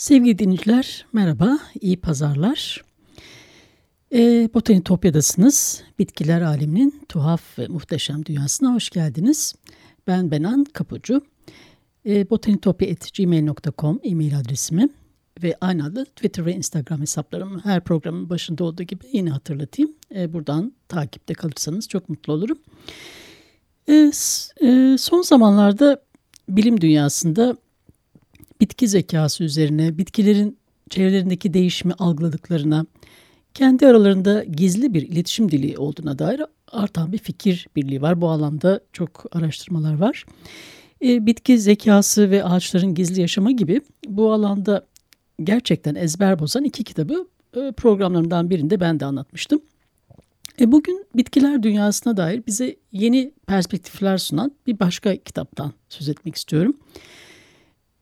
Sevgili dinleyiciler merhaba, iyi pazarlar. E, Botanitopya'dasınız. Bitkiler aleminin tuhaf ve muhteşem dünyasına hoş geldiniz. Ben Benan Kapucu. E, botanitopya.gmail.com e-mail adresimi ve aynı adlı Twitter ve Instagram hesaplarımı her programın başında olduğu gibi yine hatırlatayım. E, buradan takipte kalırsanız çok mutlu olurum. E, e, son zamanlarda bilim dünyasında bitki zekası üzerine, bitkilerin çevrelerindeki değişimi algıladıklarına, kendi aralarında gizli bir iletişim dili olduğuna dair artan bir fikir birliği var. Bu alanda çok araştırmalar var. E, bitki zekası ve ağaçların gizli yaşamı gibi bu alanda gerçekten ezber bozan iki kitabı e, programlarımdan birinde ben de anlatmıştım. E, bugün bitkiler dünyasına dair bize yeni perspektifler sunan bir başka kitaptan söz etmek istiyorum.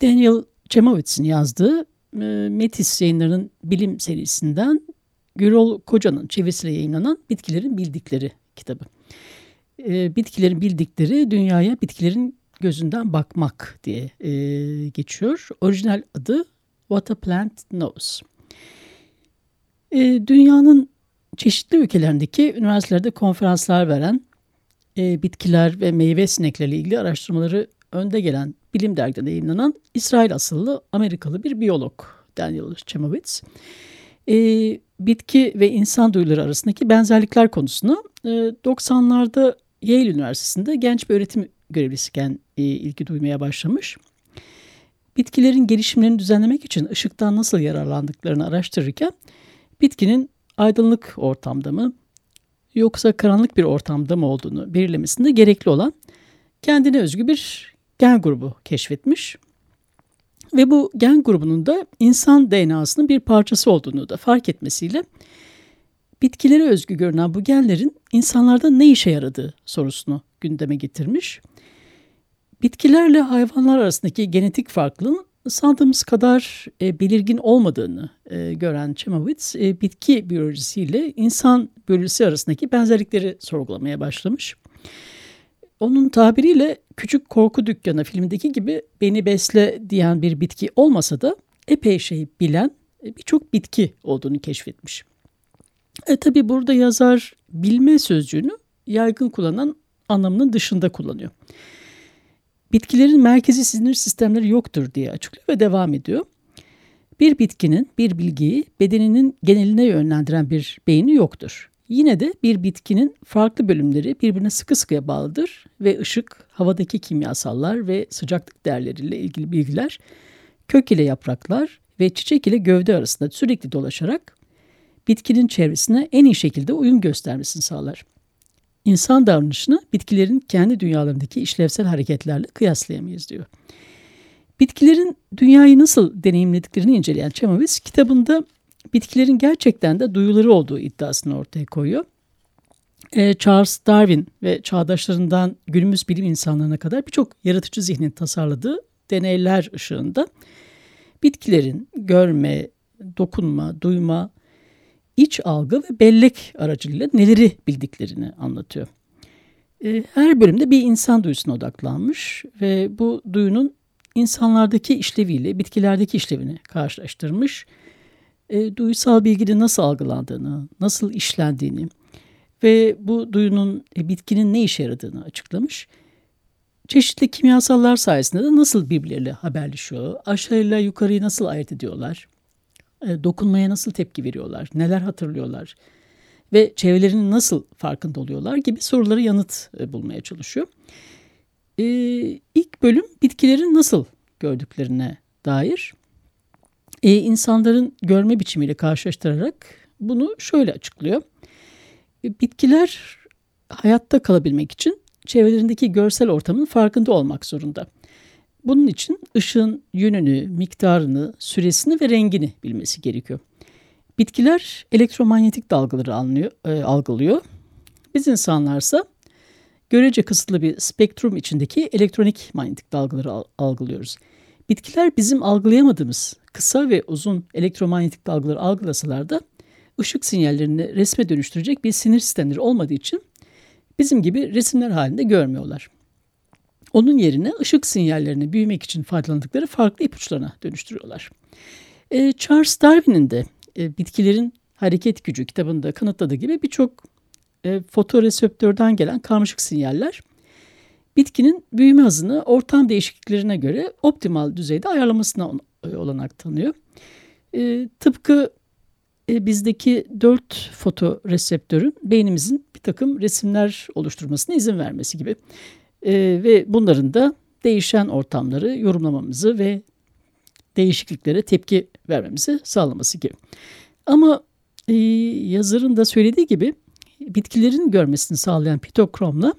Daniel Chemowitz'in yazdığı e, Metis yayınlarının bilim serisinden Gürol Koca'nın çevirisiyle yayınlanan Bitkilerin Bildikleri kitabı. E, bitkilerin bildikleri dünyaya bitkilerin gözünden bakmak diye e, geçiyor. Orijinal adı What a Plant Knows. E, dünyanın çeşitli ülkelerindeki üniversitelerde konferanslar veren e, bitkiler ve meyve sineklerle ilgili araştırmaları önde gelen bilim dergide yayınlanan İsrail asıllı Amerikalı bir biyolog Daniel Chemowitz. E, bitki ve insan duyuları arasındaki benzerlikler konusunu e, 90'larda Yale Üniversitesi'nde genç bir öğretim görevlisiyken e, ilgi duymaya başlamış. Bitkilerin gelişimlerini düzenlemek için ışıktan nasıl yararlandıklarını araştırırken bitkinin aydınlık ortamda mı yoksa karanlık bir ortamda mı olduğunu belirlemesinde gerekli olan kendine özgü bir gen grubu keşfetmiş. Ve bu gen grubunun da insan DNA'sının bir parçası olduğunu da fark etmesiyle bitkilere özgü görünen bu genlerin insanlarda ne işe yaradığı sorusunu gündeme getirmiş. Bitkilerle hayvanlar arasındaki genetik farklılığın sandığımız kadar e, belirgin olmadığını e, gören Chemowitz, e, bitki biyolojisiyle insan biyolojisi arasındaki benzerlikleri sorgulamaya başlamış. Onun tabiriyle küçük korku dükkanı filmindeki gibi beni besle diyen bir bitki olmasa da epey şey bilen e, birçok bitki olduğunu keşfetmiş. E tabi burada yazar bilme sözcüğünü yaygın kullanan anlamının dışında kullanıyor. Bitkilerin merkezi sinir sistemleri yoktur diye açıklıyor ve devam ediyor. Bir bitkinin bir bilgiyi bedeninin geneline yönlendiren bir beyni yoktur. Yine de bir bitkinin farklı bölümleri birbirine sıkı sıkıya bağlıdır ve ışık, havadaki kimyasallar ve sıcaklık değerleriyle ilgili bilgiler kök ile yapraklar ve çiçek ile gövde arasında sürekli dolaşarak bitkinin çevresine en iyi şekilde uyum göstermesini sağlar. İnsan davranışını bitkilerin kendi dünyalarındaki işlevsel hareketlerle kıyaslayamayız diyor. Bitkilerin dünyayı nasıl deneyimlediklerini inceleyen Çemavitz kitabında bitkilerin gerçekten de duyuları olduğu iddiasını ortaya koyuyor. E, Charles Darwin ve çağdaşlarından günümüz bilim insanlarına kadar birçok yaratıcı zihnin tasarladığı deneyler ışığında bitkilerin görme, dokunma, duyma, iç algı ve bellek aracılığıyla neleri bildiklerini anlatıyor. E, her bölümde bir insan duyusuna odaklanmış ve bu duyunun insanlardaki işleviyle bitkilerdeki işlevini karşılaştırmış e, duysal bilginin nasıl algılandığını, nasıl işlendiğini ve bu duyunun e, bitkinin ne işe yaradığını açıklamış. Çeşitli kimyasallar sayesinde de nasıl birbirleriyle haberleşiyor, aşağıyla yukarıyı nasıl ayırt ediyorlar, e, dokunmaya nasıl tepki veriyorlar, neler hatırlıyorlar ve çevrelerinin nasıl farkında oluyorlar gibi soruları yanıt e, bulmaya çalışıyor. E, ilk bölüm bitkilerin nasıl gördüklerine dair. E, insanların görme biçimiyle karşılaştırarak bunu şöyle açıklıyor. E, bitkiler hayatta kalabilmek için çevrelerindeki görsel ortamın farkında olmak zorunda. Bunun için ışığın yönünü, miktarını, süresini ve rengini bilmesi gerekiyor. Bitkiler elektromanyetik dalgaları anlıyor, e, algılıyor. Biz insanlarsa görece kısıtlı bir spektrum içindeki elektronik manyetik dalgaları al, algılıyoruz. Bitkiler bizim algılayamadığımız kısa ve uzun elektromanyetik dalgaları algılasalar da ışık sinyallerini resme dönüştürecek bir sinir sistemleri olmadığı için bizim gibi resimler halinde görmüyorlar. Onun yerine ışık sinyallerini büyümek için faydalandıkları farklı ipuçlarına dönüştürüyorlar. E, Charles Darwin'in de e, bitkilerin hareket gücü kitabında kanıtladığı gibi birçok e, fotoreseptörden gelen karmaşık sinyaller bitkinin büyüme hızını ortam değişikliklerine göre optimal düzeyde ayarlamasına e, olanak tanıyor. E, tıpkı e, bizdeki dört fotoreseptörün beynimizin bir takım resimler oluşturmasına izin vermesi gibi. E, ve bunların da değişen ortamları yorumlamamızı ve değişikliklere tepki vermemizi sağlaması gibi. Ama e, yazarın da söylediği gibi bitkilerin görmesini sağlayan pitokromla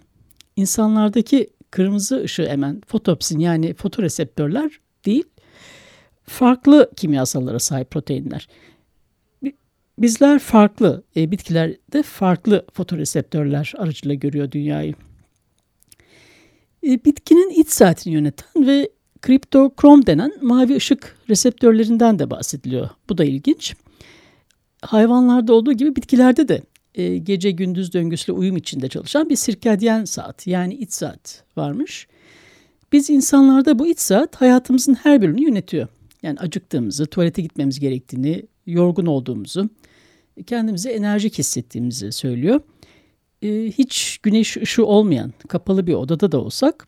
insanlardaki kırmızı ışığı emen fotopsin yani fotoreseptörler değil farklı kimyasallara sahip proteinler. Bizler farklı, e, bitkiler de farklı fotoreseptörler aracılığıyla görüyor dünyayı. E, bitkinin iç saatini yöneten ve kriptokrom denen mavi ışık reseptörlerinden de bahsediliyor. Bu da ilginç. Hayvanlarda olduğu gibi bitkilerde de e, gece gündüz döngüsüyle uyum içinde çalışan bir sirkadyen saat yani iç saat varmış. Biz insanlarda bu iç saat hayatımızın her bölümünü yönetiyor. Yani acıktığımızı, tuvalete gitmemiz gerektiğini, yorgun olduğumuzu, kendimize enerjik hissettiğimizi söylüyor. Ee, hiç güneş ışığı olmayan kapalı bir odada da olsak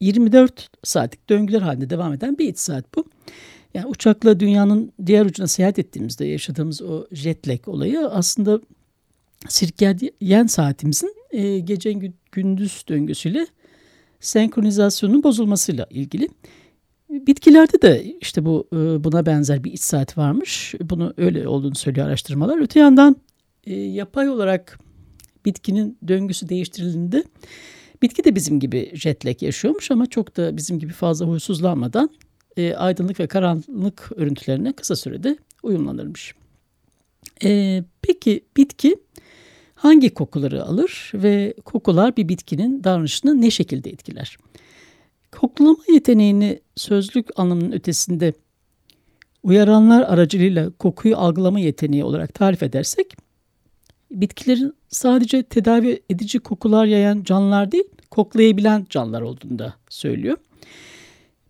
24 saatlik döngüler halinde devam eden bir iç saat bu. Yani uçakla dünyanın diğer ucuna seyahat ettiğimizde yaşadığımız o jet lag olayı aslında sirkadyen saatimizin e, gece gündüz döngüsüyle senkronizasyonun bozulmasıyla ilgili. Bitkilerde de işte bu e, buna benzer bir iç saat varmış. Bunu öyle olduğunu söylüyor araştırmalar. Öte yandan e, yapay olarak bitkinin döngüsü değiştirildiğinde bitki de bizim gibi jet lag yaşıyormuş ama çok da bizim gibi fazla huysuzlanmadan e, aydınlık ve karanlık örüntülerine kısa sürede uyumlanırmış. Peki bitki hangi kokuları alır ve kokular bir bitkinin davranışını ne şekilde etkiler? Koklama yeteneğini sözlük anlamının ötesinde uyaranlar aracılığıyla kokuyu algılama yeteneği olarak tarif edersek, bitkilerin sadece tedavi edici kokular yayan canlılar değil, koklayabilen canlılar olduğunu da söylüyor.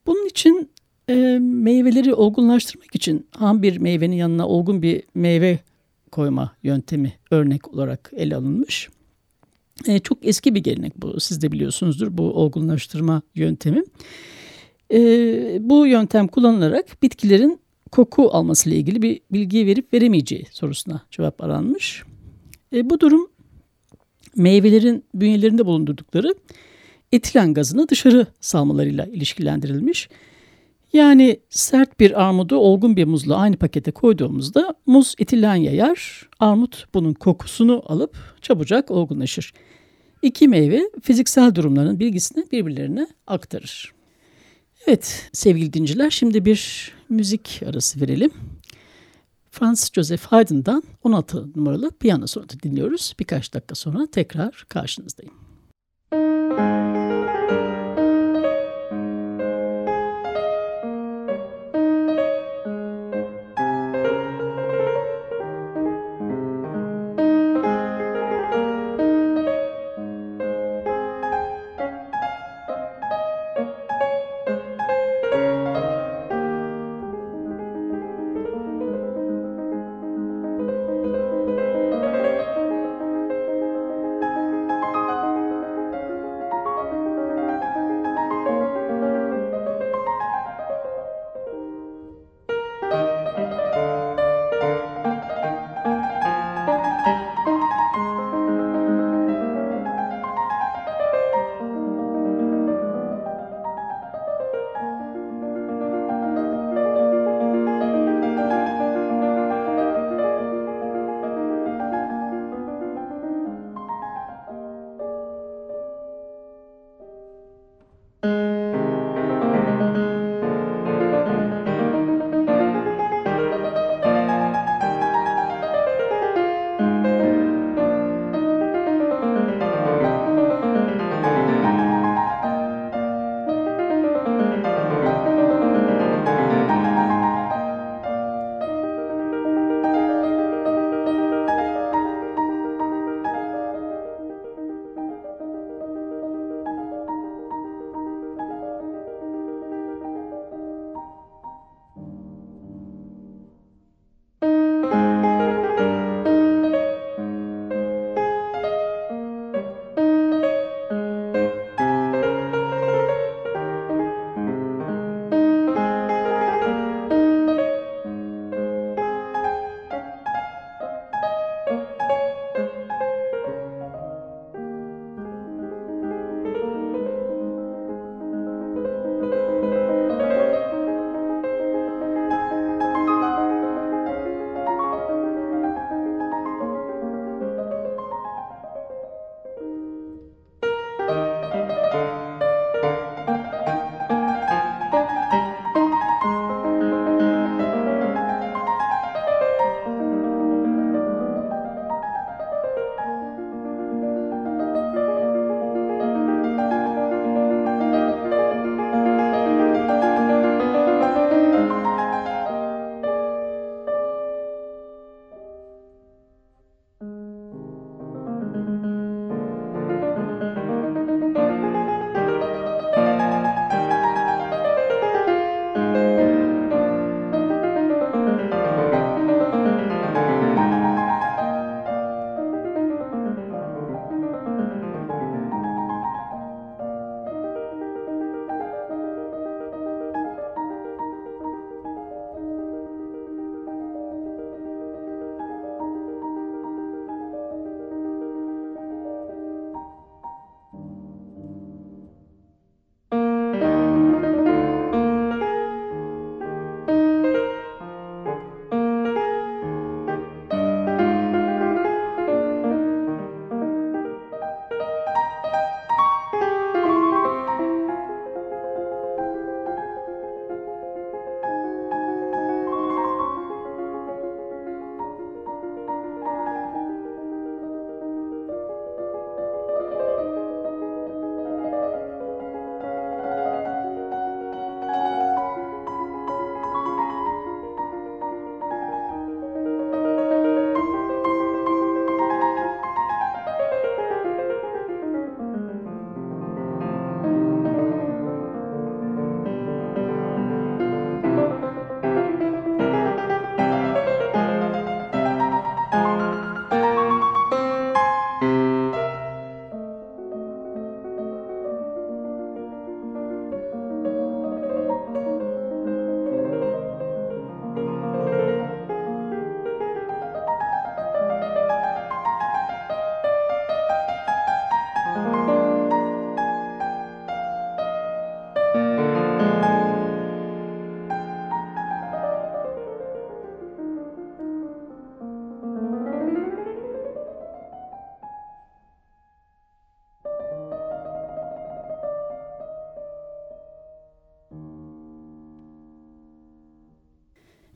Bunun için e, meyveleri olgunlaştırmak için ham bir meyvenin yanına olgun bir meyve koyma yöntemi örnek olarak ele alınmış. E, çok eski bir gelenek bu. Siz de biliyorsunuzdur bu olgunlaştırma yöntemi. E, bu yöntem kullanılarak bitkilerin koku almasıyla ilgili bir bilgi verip veremeyeceği sorusuna cevap aranmış. E, bu durum meyvelerin bünyelerinde bulundurdukları etilen gazını dışarı salmalarıyla ilişkilendirilmiş. Yani sert bir armudu olgun bir muzla aynı pakete koyduğumuzda muz etilen yayar, armut bunun kokusunu alıp çabucak olgunlaşır. İki meyve fiziksel durumların bilgisini birbirlerine aktarır. Evet sevgili dinciler şimdi bir müzik arası verelim. Franz Joseph Haydn'dan 16 numaralı piyano sonatı dinliyoruz. Birkaç dakika sonra tekrar karşınızdayım.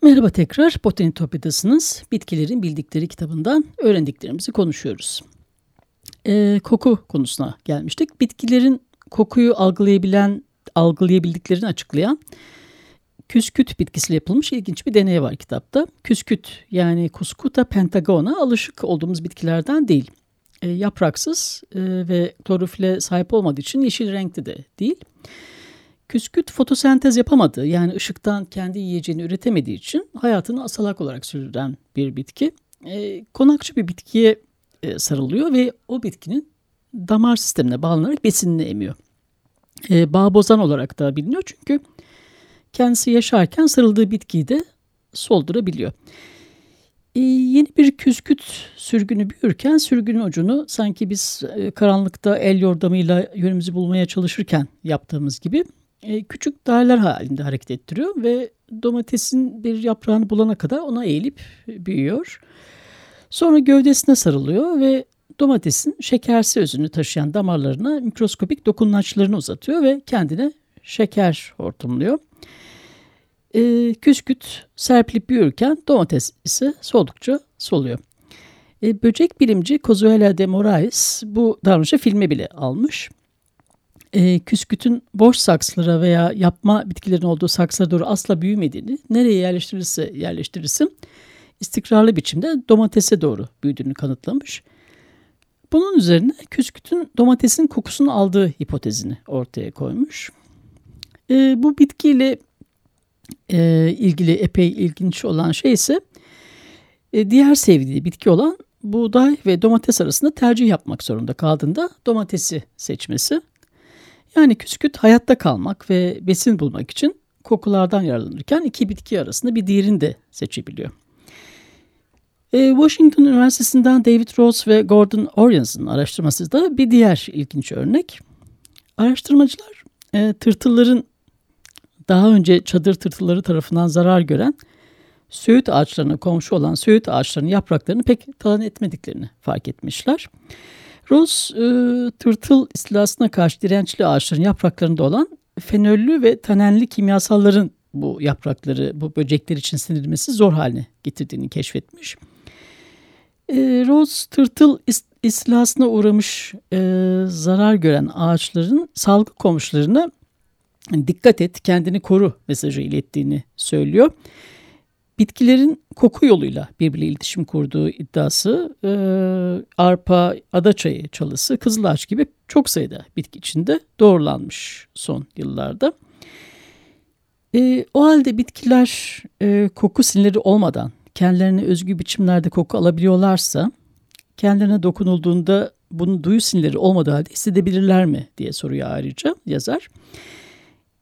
Merhaba tekrar, Botanitopya'dasınız. Bitkilerin bildikleri kitabından öğrendiklerimizi konuşuyoruz. Ee, koku konusuna gelmiştik. Bitkilerin kokuyu algılayabilen, algılayabildiklerini açıklayan küsküt bitkisiyle yapılmış ilginç bir deney var kitapta. Küsküt yani Cuscuta pentagona alışık olduğumuz bitkilerden değil. E, yapraksız e, ve klorofile sahip olmadığı için yeşil renkte de değil. Küsküt fotosentez yapamadığı yani ışıktan kendi yiyeceğini üretemediği için hayatını asalak olarak sürdüren bir bitki. E, konakçı bir bitkiye e, sarılıyor ve o bitkinin damar sistemine bağlanarak besinini emiyor. E, bağ olarak da biliniyor çünkü kendisi yaşarken sarıldığı bitkiyi de soldurabiliyor. E, yeni bir küsküt sürgünü büyürken sürgünün ucunu sanki biz e, karanlıkta el yordamıyla yönümüzü bulmaya çalışırken yaptığımız gibi e, küçük daireler halinde hareket ettiriyor ve domatesin bir yaprağını bulana kadar ona eğilip büyüyor. Sonra gövdesine sarılıyor ve domatesin şekersi özünü taşıyan damarlarına mikroskopik dokunmaçlarını uzatıyor ve kendine şeker hortumluyor. E, küsküt serpilip büyürken domates ise soldukça soluyor. E, böcek bilimci Cozuela de Moraes bu davranışı filme bile almış. E, küskütün boş saksılara veya yapma bitkilerin olduğu saksılara doğru asla büyümediğini, nereye yerleştirirse yerleştirirsin istikrarlı biçimde domatese doğru büyüdüğünü kanıtlamış. Bunun üzerine küskütün domatesin kokusunu aldığı hipotezini ortaya koymuş. E, bu bitkiyle e, ilgili epey ilginç olan şey ise e, diğer sevdiği bitki olan buğday ve domates arasında tercih yapmak zorunda kaldığında domatesi seçmesi. Yani küsküt hayatta kalmak ve besin bulmak için kokulardan yararlanırken iki bitki arasında bir diğerini de seçebiliyor. E, Washington Üniversitesi'nden David Rose ve Gordon Orions'ın araştırması da bir diğer ilginç örnek. Araştırmacılar e, tırtılların daha önce çadır tırtılları tarafından zarar gören söğüt ağaçlarına komşu olan söğüt ağaçlarının yapraklarını pek talan etmediklerini fark etmişler. Rose e, tırtıl istilasına karşı dirençli ağaçların yapraklarında olan fenollü ve tanenli kimyasalların bu yaprakları, bu böcekler için sindirilmesi zor haline getirdiğini keşfetmiş. E, Rose tırtıl istilasına uğramış e, zarar gören ağaçların sağlıklı komşularına dikkat et kendini koru mesajı ilettiğini söylüyor. Bitkilerin koku yoluyla birbiriyle iletişim kurduğu iddiası e, arpa, adaçayı çalısı, kızılaç gibi çok sayıda bitki içinde doğrulanmış son yıllarda. E, o halde bitkiler e, koku sinirleri olmadan kendilerine özgü biçimlerde koku alabiliyorlarsa kendilerine dokunulduğunda bunu duyu sinirleri olmadığı halde hissedebilirler mi diye soruyor ayrıca yazar.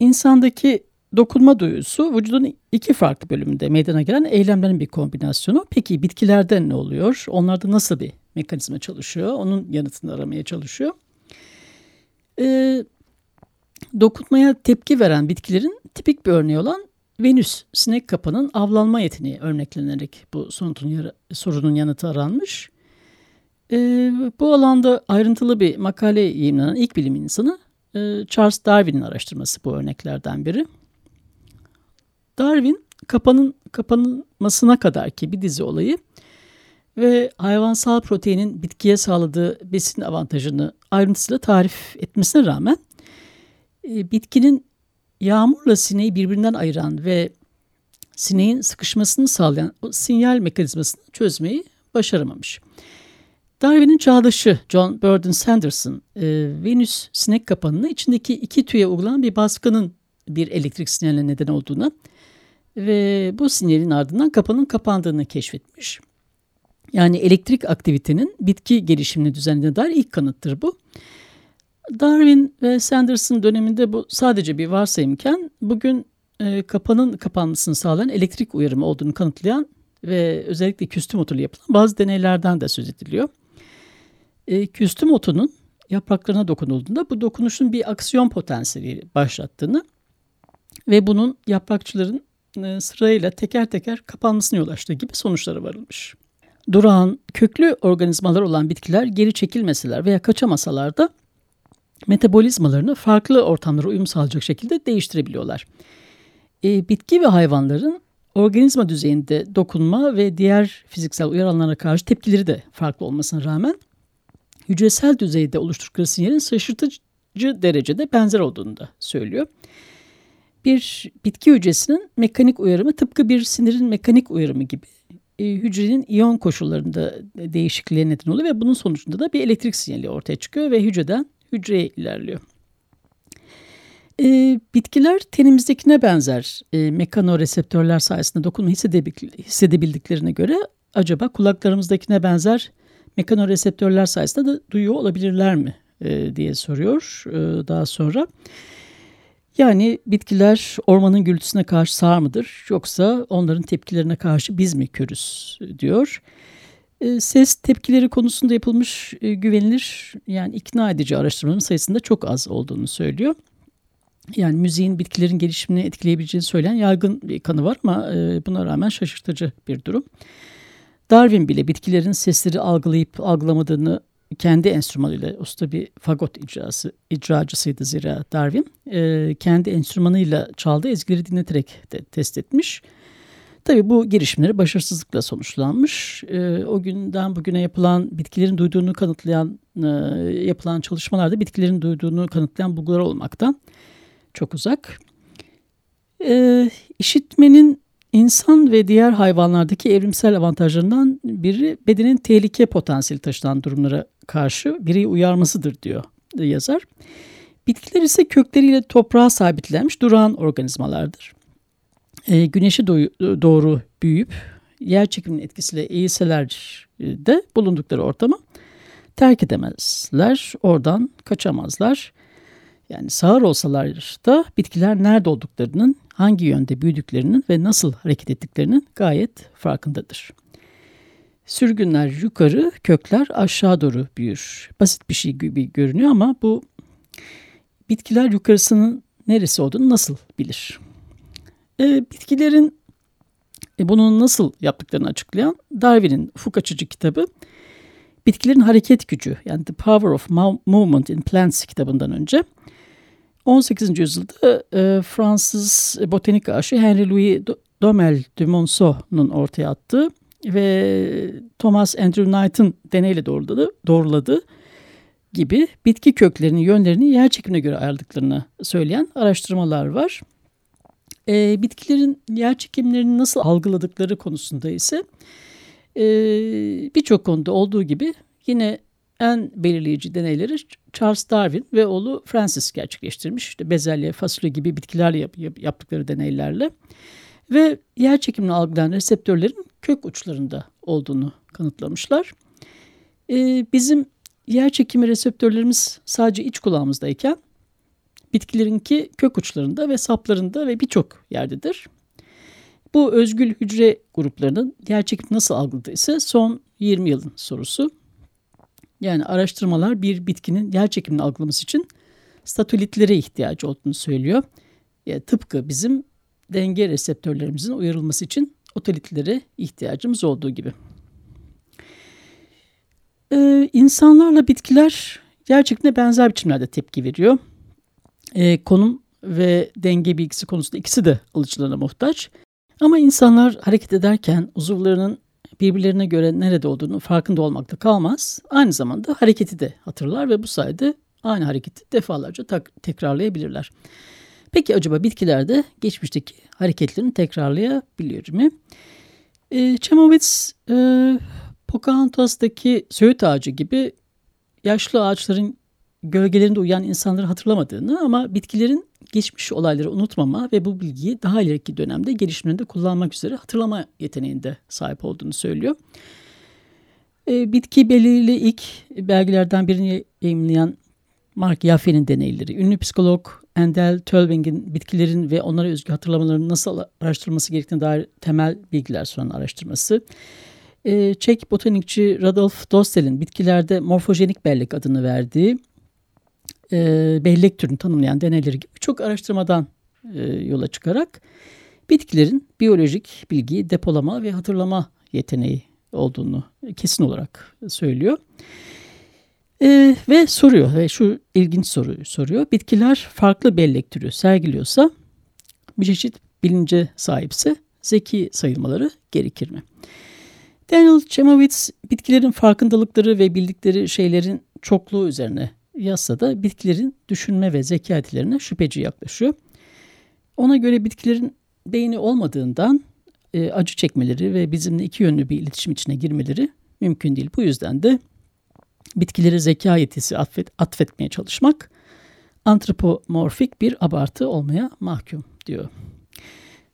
İnsandaki dokunma duyusu vücudun iki farklı bölümünde meydana gelen eylemlerin bir kombinasyonu. Peki bitkilerde ne oluyor? Onlarda nasıl bir mekanizma çalışıyor? Onun yanıtını aramaya çalışıyor. Ee, dokunmaya tepki veren bitkilerin tipik bir örneği olan Venüs sinek kapanın avlanma yeteneği örneklenerek bu sorunun, yanıtı aranmış. Ee, bu alanda ayrıntılı bir makale yayınlanan ilk bilim insanı ee, Charles Darwin'in araştırması bu örneklerden biri. Darwin kapanın kapanılmasına kadar ki bir dizi olayı ve hayvansal proteinin bitkiye sağladığı besin avantajını ayrıntısıyla tarif etmesine rağmen e, bitkinin yağmurla sineği birbirinden ayıran ve sineğin sıkışmasını sağlayan o sinyal mekanizmasını çözmeyi başaramamış. Darwin'in çağdaşı John Burden Sanderson, e, Venüs sinek kapanını içindeki iki tüye uygulanan bir baskının bir elektrik sinyaline neden olduğunu ve bu sinyalin ardından kapanın kapandığını keşfetmiş. Yani elektrik aktivitenin bitki gelişimini düzenlediğine dair ilk kanıttır bu. Darwin ve Sanderson döneminde bu sadece bir varsayımken bugün e, kapanın kapanmasını sağlayan elektrik uyarımı olduğunu kanıtlayan ve özellikle küstüm otuyla yapılan bazı deneylerden de söz ediliyor. E, küstüm otunun yapraklarına dokunulduğunda bu dokunuşun bir aksiyon potansiyeli başlattığını ve bunun yaprakçıların sırayla teker teker kapanmasına yol açtığı gibi sonuçlara varılmış. Durağan, köklü organizmalar olan bitkiler geri çekilmeseler veya kaçamasalar da metabolizmalarını farklı ortamlara uyum sağlayacak şekilde değiştirebiliyorlar. E, bitki ve hayvanların organizma düzeyinde dokunma ve diğer fiziksel uyaranlara karşı tepkileri de farklı olmasına rağmen hücresel düzeyde oluşturdukları sinyalin şaşırtıcı derecede benzer olduğunu da söylüyor. Bir bitki hücresinin mekanik uyarımı tıpkı bir sinirin mekanik uyarımı gibi e, hücrenin iyon koşullarında değişikliğe neden oluyor ve bunun sonucunda da bir elektrik sinyali ortaya çıkıyor ve hücreden hücreye ilerliyor. E, bitkiler tenimizdekine benzer e, mekanoreseptörler sayesinde dokunma hissedebildiklerine göre acaba kulaklarımızdakine benzer mekanoreseptörler sayesinde de duyuyor olabilirler mi e, diye soruyor e, daha sonra. Yani bitkiler ormanın gürültüsüne karşı sağır mıdır yoksa onların tepkilerine karşı biz mi körüz diyor. E, ses tepkileri konusunda yapılmış e, güvenilir yani ikna edici araştırmaların sayısında çok az olduğunu söylüyor. Yani müziğin bitkilerin gelişimini etkileyebileceğini söyleyen yaygın bir kanı var ama e, buna rağmen şaşırtıcı bir durum. Darwin bile bitkilerin sesleri algılayıp algılamadığını kendi enstrümanıyla, usta bir fagot icrası, icracısıydı zira Darwin, e, kendi enstrümanıyla çaldığı ezgileri dinleterek de test etmiş. Tabii bu girişimleri başarısızlıkla sonuçlanmış. E, o günden bugüne yapılan bitkilerin duyduğunu kanıtlayan e, yapılan çalışmalarda bitkilerin duyduğunu kanıtlayan bulgular olmaktan çok uzak. E, işitmenin İnsan ve diğer hayvanlardaki evrimsel avantajlarından biri bedenin tehlike potansiyeli taşıyan durumlara karşı bireyi uyarmasıdır diyor yazar. Bitkiler ise kökleriyle toprağa sabitlenmiş duran organizmalardır. E, güneşe doğru büyüyüp yer çekiminin etkisiyle eğilseler de bulundukları ortamı terk edemezler. Oradan kaçamazlar. Yani sağır olsalar da bitkiler nerede olduklarının, hangi yönde büyüdüklerinin ve nasıl hareket ettiklerinin gayet farkındadır. Sürgünler yukarı, kökler aşağı doğru büyür. Basit bir şey gibi görünüyor ama bu bitkiler yukarısının neresi olduğunu nasıl bilir? E, bitkilerin e, bunu nasıl yaptıklarını açıklayan Darwin'in ufuk açıcı kitabı Bitkilerin Hareket Gücü yani The Power of Movement in Plants kitabından önce 18. yüzyılda e, Fransız botanik aşı Henry Louis Domel de Monceau'nun ortaya attığı ve Thomas Andrew Knight'ın deneyle doğruladı, doğruladığı gibi bitki köklerinin yönlerini yer çekimine göre ayarladıklarını söyleyen araştırmalar var. E, bitkilerin yer çekimlerini nasıl algıladıkları konusunda ise e, birçok konuda olduğu gibi yine en belirleyici deneyleri Charles Darwin ve oğlu Francis gerçekleştirmiş. İşte bezelye, fasulye gibi bitkilerle yap, yap, yaptıkları deneylerle ve yer çekimini algılayan reseptörlerin kök uçlarında olduğunu kanıtlamışlar. Ee, bizim yer çekimi reseptörlerimiz sadece iç kulağımızdayken bitkilerinki kök uçlarında ve saplarında ve birçok yerdedir. Bu özgül hücre gruplarının yer çekimi nasıl algıladığı ise son 20 yılın sorusu. Yani araştırmalar bir bitkinin yer çekimini algılaması için statolitlere ihtiyacı olduğunu söylüyor. Yani tıpkı bizim denge reseptörlerimizin uyarılması için otolitlere ihtiyacımız olduğu gibi. Ee, insanlarla bitkiler gerçekten benzer biçimlerde tepki veriyor. Ee, konum ve denge bilgisi konusunda ikisi de alıcılarına muhtaç. Ama insanlar hareket ederken uzuvlarının birbirlerine göre nerede olduğunu farkında olmakta kalmaz. Aynı zamanda hareketi de hatırlar ve bu sayede aynı hareketi defalarca tekrarlayabilirler. Peki acaba bitkilerde geçmişteki hareketlerini tekrarlayabilir mi? E, Çemovitz e, Pocahontas'taki söğüt ağacı gibi yaşlı ağaçların gölgelerinde uyan insanları hatırlamadığını ama bitkilerin geçmiş olayları unutmama ve bu bilgiyi daha ileriki dönemde gelişiminde kullanmak üzere hatırlama yeteneğinde sahip olduğunu söylüyor. E, bitki belirli ilk belgelerden birini yayınlayan Mark Yaffe'nin deneyleri, ünlü psikolog Endel Tölving'in bitkilerin ve onlara özgü hatırlamaların nasıl araştırılması gerektiğine dair temel bilgiler sunan araştırması. Çek botanikçi Radolf Dostel'in bitkilerde morfojenik bellek adını verdiği e, bellek türünü tanımlayan deneyleri gibi birçok araştırmadan e, yola çıkarak bitkilerin biyolojik bilgiyi depolama ve hatırlama yeteneği olduğunu kesin olarak söylüyor. E, ve soruyor ve şu ilginç soruyu soruyor. Bitkiler farklı bellek türü sergiliyorsa bir çeşit bilince sahipse zeki sayılmaları gerekir mi? Daniel Chemowitz bitkilerin farkındalıkları ve bildikleri şeylerin çokluğu üzerine yazsa da bitkilerin düşünme ve zeka yetilerine şüpheci yaklaşıyor. Ona göre bitkilerin beyni olmadığından e, acı çekmeleri ve bizimle iki yönlü bir iletişim içine girmeleri mümkün değil. Bu yüzden de bitkileri zeka yetisi atfet, atfetmeye çalışmak antropomorfik bir abartı olmaya mahkum diyor.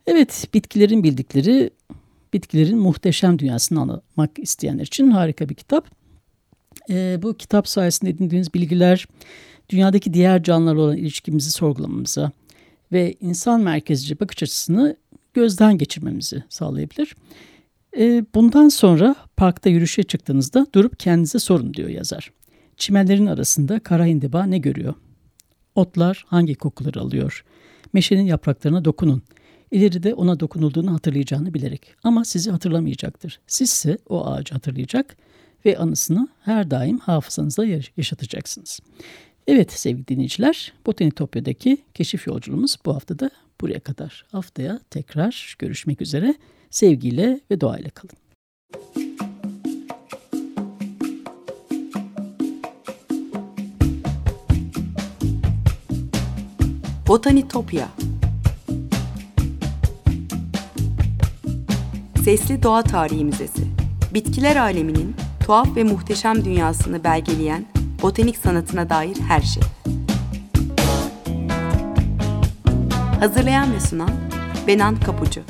Evet, bitkilerin bildikleri, bitkilerin muhteşem dünyasını anlamak isteyenler için harika bir kitap. E, bu kitap sayesinde edindiğiniz bilgiler dünyadaki diğer canlılarla olan ilişkimizi sorgulamamıza ve insan merkezci bakış açısını gözden geçirmemizi sağlayabilir. E, bundan sonra parkta yürüyüşe çıktığınızda durup kendinize sorun diyor yazar. Çimenlerin arasında kara hindiba ne görüyor? Otlar hangi kokuları alıyor? Meşenin yapraklarına dokunun. İleride ona dokunulduğunu hatırlayacağını bilerek. Ama sizi hatırlamayacaktır. Sizse o ağacı hatırlayacak ve anısını her daim hafızanızda yaşatacaksınız. Evet sevgili dinleyiciler, Botanitopya'daki keşif yolculuğumuz bu hafta da buraya kadar. Haftaya tekrar görüşmek üzere. Sevgiyle ve doğayla kalın. Botanitopya Sesli Doğa Tarihi Müzesi Bitkiler aleminin tuhaf ve muhteşem dünyasını belgeleyen botanik sanatına dair her şey. Hazırlayan ve sunan Benan Kapucu